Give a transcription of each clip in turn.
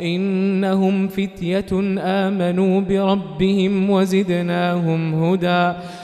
إنهم فتية آمنوا بربهم وزدناهم هدى.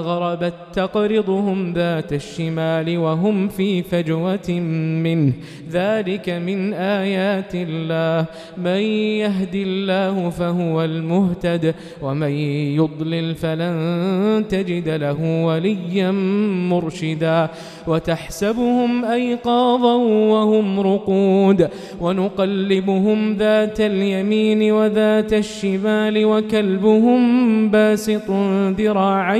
غربت تقرضهم ذات الشمال وهم في فجوة منه. ذلك من آيات الله. من يهد الله فهو المهتد ومن يضلل فلن تجد له وليا مرشدا. وتحسبهم أيقاظا وهم رقود. ونقلبهم ذات اليمين وذات الشمال وكلبهم باسط ذراعيه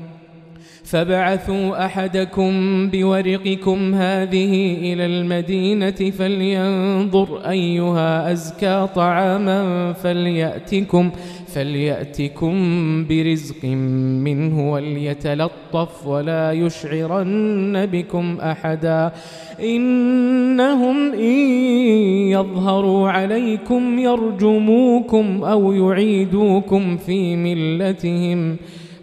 فبعثوا أحدكم بورقكم هذه إلى المدينة فلينظر أيها أزكى طعاما فليأتكم فليأتكم برزق منه وليتلطف ولا يشعرن بكم أحدا إنهم إن يظهروا عليكم يرجموكم أو يعيدوكم في ملتهم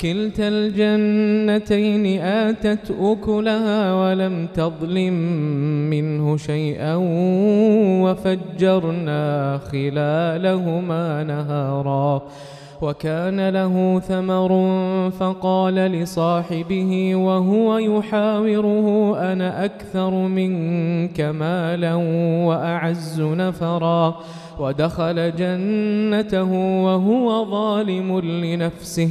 كلتا الجنتين آتت أكلها ولم تظلم منه شيئا وفجرنا خلالهما نهارا وكان له ثمر فقال لصاحبه وهو يحاوره أنا أكثر منك مالا وأعز نفرا ودخل جنته وهو ظالم لنفسه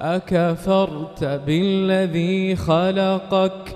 أكفرت بالذي خلقك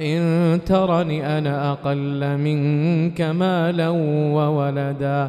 إن ترني أنا أقل منك مالا وولدا.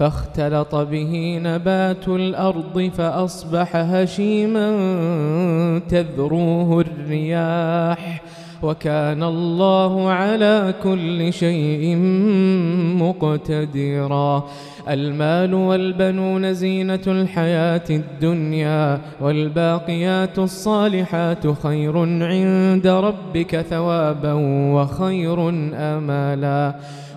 فاختلط به نبات الأرض فأصبح هشيما تذروه الرياح وكان الله على كل شيء مقتدرا. المال والبنون زينة الحياة الدنيا والباقيات الصالحات خير عند ربك ثوابا وخير أمالا.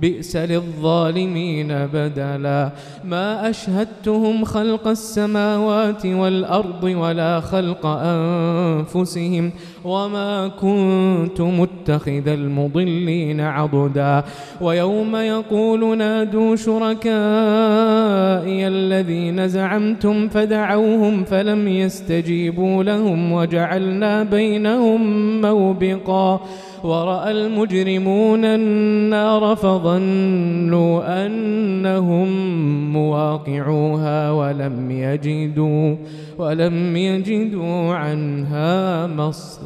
بئس للظالمين بدلا. ما أشهدتهم خلق السماوات والأرض ولا خلق أنفسهم وما كنت متخذ المضلين عضدا. ويوم يقول نادوا شركائي الذين زعمتم فدعوهم فلم يستجيبوا لهم وجعلنا بينهم موبقا. ورأى المجرمون النار فظنوا أنهم مواقعوها ولم يجدوا ولم يجدوا عنها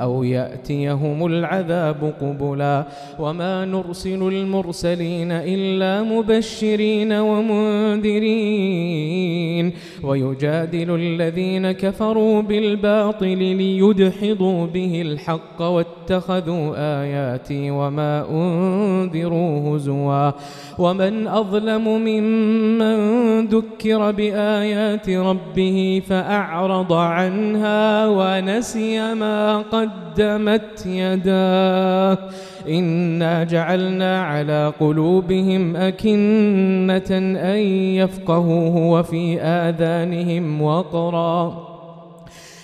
أو يأتيهم العذاب قبلا. وما نرسل المرسلين إلا مبشرين ومنذرين. ويجادل الذين كفروا بالباطل ليدحضوا به الحق واتخذوا آياتي وما أنذروا هزوا. ومن أظلم ممن ذكر بآيات ربه فأعرض عنها ونسي ما قدمت يداه. إنا جعلنا على قلوبهم أكنة أن يفقهوه وفي آذانهم وقرا.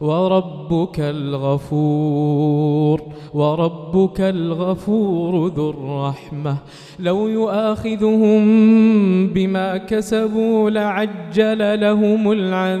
وربك الغفور وربك الغفور ذو الرحمة. لو يؤاخذهم بما كسبوا لعجل لهم العذاب.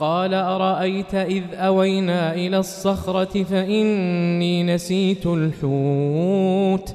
قال أرأيت إذ أوينا إلى الصخرة فإني نسيت الحوت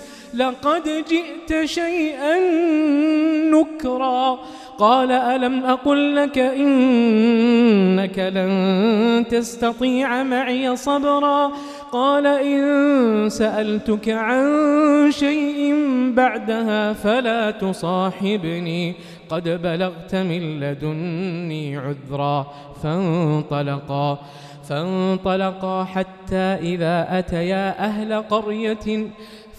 لقد جئت شيئا نكرا. قال ألم أقل لك إنك لن تستطيع معي صبرا؟ قال إن سألتك عن شيء بعدها فلا تصاحبني. قد بلغت من لدني عذرا. فانطلقا فانطلقا حتى إذا أتيا أهل قرية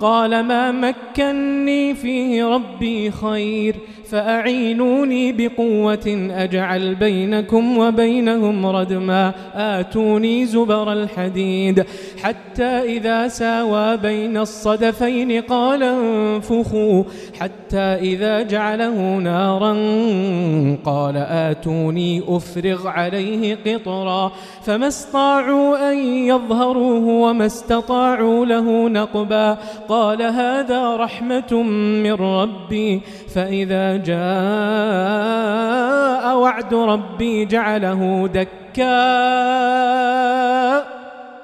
قال ما مكني فيه ربي خير فأعينوني بقوة أجعل بينكم وبينهم ردما. آتوني زبر الحديد. حتى إذا ساوى بين الصدفين قال انفخوا. حتى إذا جعله نارا قال آتوني أفرغ عليه قطرا. فما استطاعوا أن يظهروه وما استطاعوا له نقبا. قال هذا رحمة من ربي. فإذا جاء وعد ربي جعله دكا